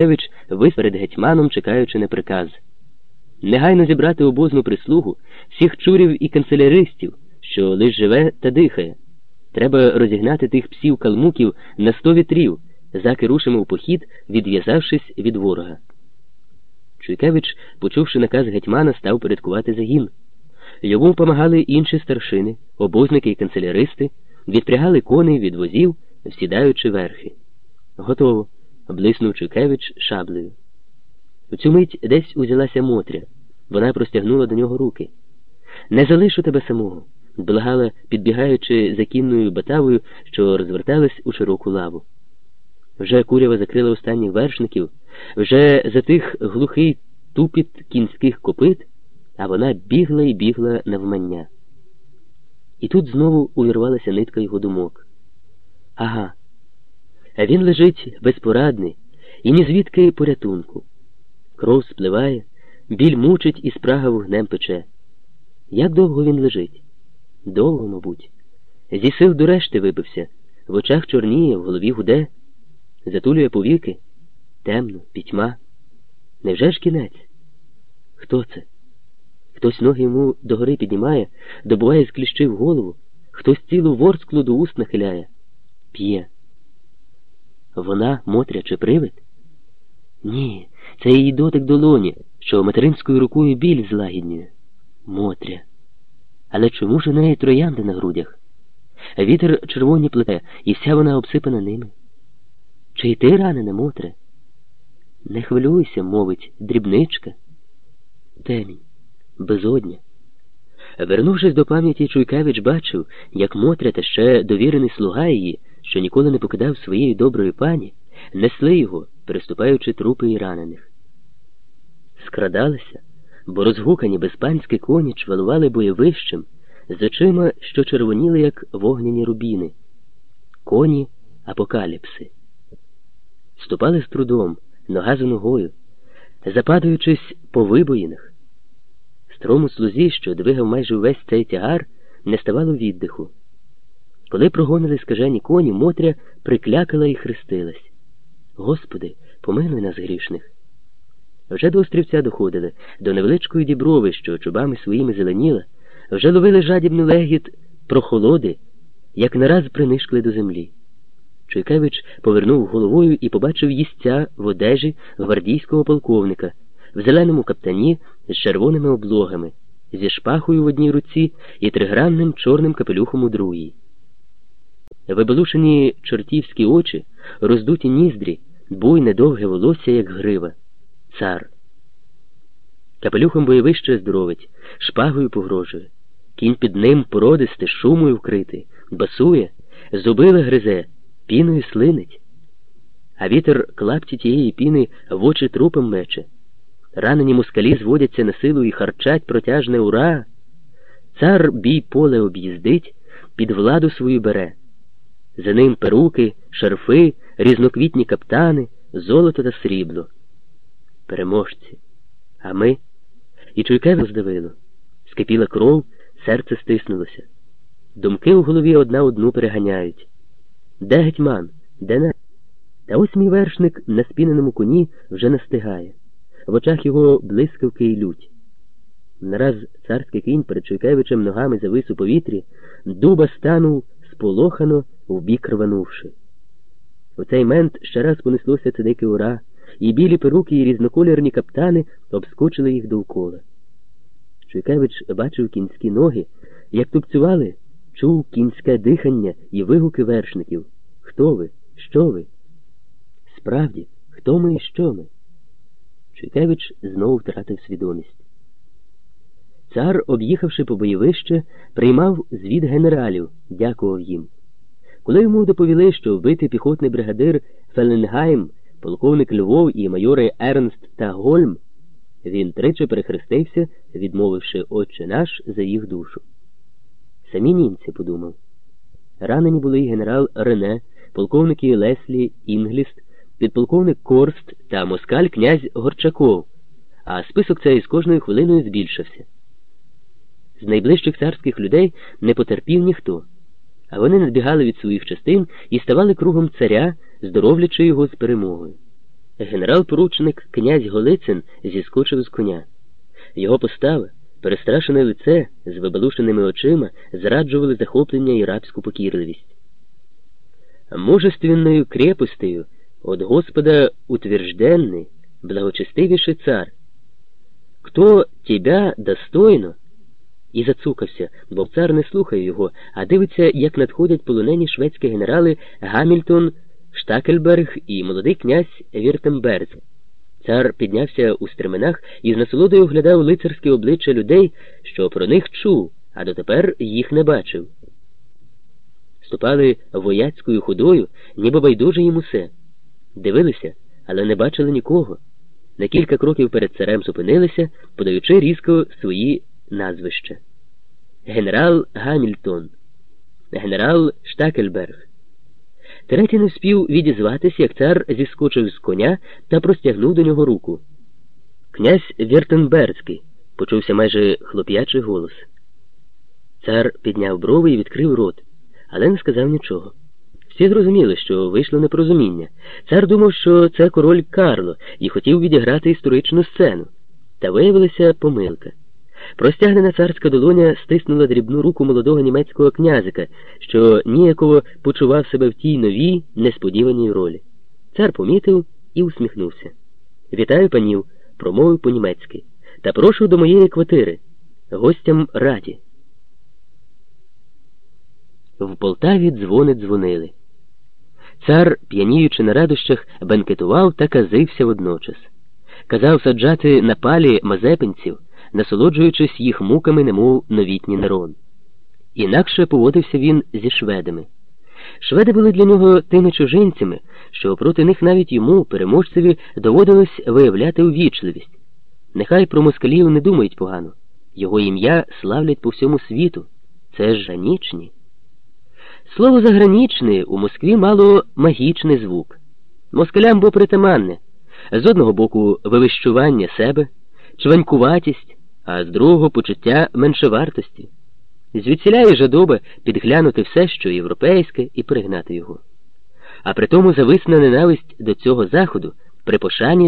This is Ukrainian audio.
Чуйкевич вис перед гетьманом, чекаючи на приказ. Негайно зібрати обозну прислугу всіх чурів і канцеляристів, що лиш живе та дихає. Треба розігнати тих псів калмуків на сто вітрів, заки рушимо в похід, відв'язавшись від ворога. Чуйкевич, почувши наказ гетьмана, став порядкувати загін. Йому помагали інші старшини, обозники і канцеляристи, відпрягали коней від возів, сідаючи верхи. Готово блиснув Чукевич шаблею. У цю мить десь узялася Мотря. Вона простягнула до нього руки. Не залишу тебе самого, благала, підбігаючи за кінною батавою, що розверталась у широку лаву. Вже курява закрила останніх вершників, вже затих глухий тупіт кінських копит, а вона бігла і бігла навмання. І тут знову увірвалася нитка його думок. Ага. А він лежить безпорадний і ні звідки порятунку. Кров спливає, біль мучить і спрага вогнем пече. Як довго він лежить? Довго, мабуть. Зі сил до решти вибився, в очах чорніє, в голові гуде, затулює повіки, темно, пітьма. Невже ж кінець? Хто це? Хтось ноги йому догори піднімає, добуває з кліщів голову, хтось цілу ворсклу до уст нахиляє, п'є. Вона Мотря чи привид? Ні, це її дотик долоні, що материнською рукою біль злагіднює. Мотря. Але чому ж у неї троянди на грудях? Вітер червоні плете, і вся вона обсипана ними. Чи й ти ранена, Мотре? Не хвилюйся, мовить, дрібничка. Темінь, безодня. Вернувшись до пам'яті, Чуйкевич бачив, як Мотря та ще довірений слуга її що ніколи не покидав своєї доброї пані, несли його, переступаючи трупи і ранених. Скрадалися, бо розгукані безпанські коні чвалували бойовищем з очима, що червоніли, як вогняні рубіни, коні апокаліпси. Ступали з трудом, нога за ногою, западаючись по вибоїнах. Строму слузі, що двигав майже увесь цей тягар, не ставало віддиху. Коли прогонили скажені коні, Мотря приклякала і хрестилась. Господи, помилуй нас грішних. Вже до острівця доходили, до невеличкої діброви, що чубами своїми зеленіла, вже ловили жадібну легіт прохолоди, як нараз принишкли до землі. Чуйкевич повернув головою і побачив їстця в одежі гвардійського полковника, в зеленому каптані з червоними облогами, зі шпахою в одній руці і тригранним чорним капелюхом у другій. Вибалушені чортівські очі, роздуті ніздрі, буйне довге волосся, як грива, цар. Капелюхом бойовище здоровить, шпагою погрожує. Кінь під ним породисте, шумою вкритий, басує, зубили гризе, піною слинить. А вітер клапті тієї піни в очі трупом мече. Ранені москалі зводяться на силу і харчать протяжне ура. Цар бій поле об'їздить, під владу свою бере. За ним перуки, шарфи, різноквітні каптани, золото та срібло. Переможці. А ми? І чуйке здавило. Скипіла кров, серце стиснулося. Думки у голові одна одну переганяють. Де гетьман? Де не? Та ось мій вершник на спіненому коні вже настигає. В очах його блискавки й лють. Нараз царський кінь перед Чуйкевичем ногами завис у повітрі, дуба станув сполохано вбік рванувши. У цей мент ще раз понеслося це дике ура, і білі перуки і різнокольорні каптани обскочили їх довкола. Чуйкевич бачив кінські ноги, як тупцювали, чув кінське дихання і вигуки вершників. Хто ви? Що ви? Справді, хто ми і що ми? Чуйкевич знову втратив свідомість. Цар, об'їхавши по бойовище, приймав звіт генералів, дякував їм. Коли йому доповіли, що вбитий піхотний бригадир Феленгайм, полковник Львов і майори Ернст та Гольм, він тричі перехрестився, відмовивши Отче наш за їх душу. Самі німці подумав. Ранені були й генерал Рене, полковники Леслі Інгліст, підполковник Корст та москаль князь Горчаков, а список цей з кожною хвилиною збільшився. З найближчих царських людей не потерпів ніхто, а вони надбігали від своїх частин і ставали кругом царя, здоровлячи його з перемогою. Генерал-поручник князь Голицин зіскочив з коня. Його постава, перестрашене лице з вибалушеними очима, зраджували захоплення і рабську покірливість. Мужественною крепостею от Господа утвержденный, благочестивіший цар. Хто тебя достойно? І зацукався, бо цар не слухає його, а дивиться, як надходять полонені шведські генерали Гамільтон, Штакельберг і молодий князь Віртемберз. Цар піднявся у стременах і з насолодою оглядав лицарське обличчя людей, що про них чув, а дотепер їх не бачив. Ступали вояцькою ходою, ніби байдуже їм усе. Дивилися, але не бачили нікого. На кілька кроків перед царем зупинилися, подаючи різко свої назвища. Генерал Гамільтон, генерал Штакельберг. Третій не вспів відізватись, як цар зіскочив з коня та простягнув до нього руку. Князь Вертенберзький, почувся майже хлоп'ячий голос. Цар підняв брови і відкрив рот, але не сказав нічого. Всі зрозуміли, що вийшло непорозуміння. Цар думав, що це король Карло і хотів відіграти історичну сцену. Та виявилася помилка. Простягнена царська долоня стиснула дрібну руку молодого німецького князика, що ніяково почував себе в тій новій, несподіваній ролі. Цар помітив і усміхнувся. Вітаю панів, промовив по-німецьки, та прошу до моєї квартири. Гостям раді. В Полтаві дзвони дзвонили. Цар, п'яніючи на радощах, бенкетував та казився водночас. Казав саджати на палі мазепинців, насолоджуючись їх муками, немов новітній Нерон. Інакше поводився він зі шведами. Шведи були для нього тими чужинцями, що проти них навіть йому, переможцеві, доводилось виявляти увічливість. Нехай про москалів не думають погано. Його ім'я славлять по всьому світу. Це ж жанічні. Слово загранічне у Москві мало магічний звук. Москалям бо притаманне. З одного боку вивищування себе, чванькуватість, а з другого почуття меншовартості. Звідсіляє жадоба підглянути все, що європейське, і перегнати його. А при тому зависна ненависть до цього заходу при пошані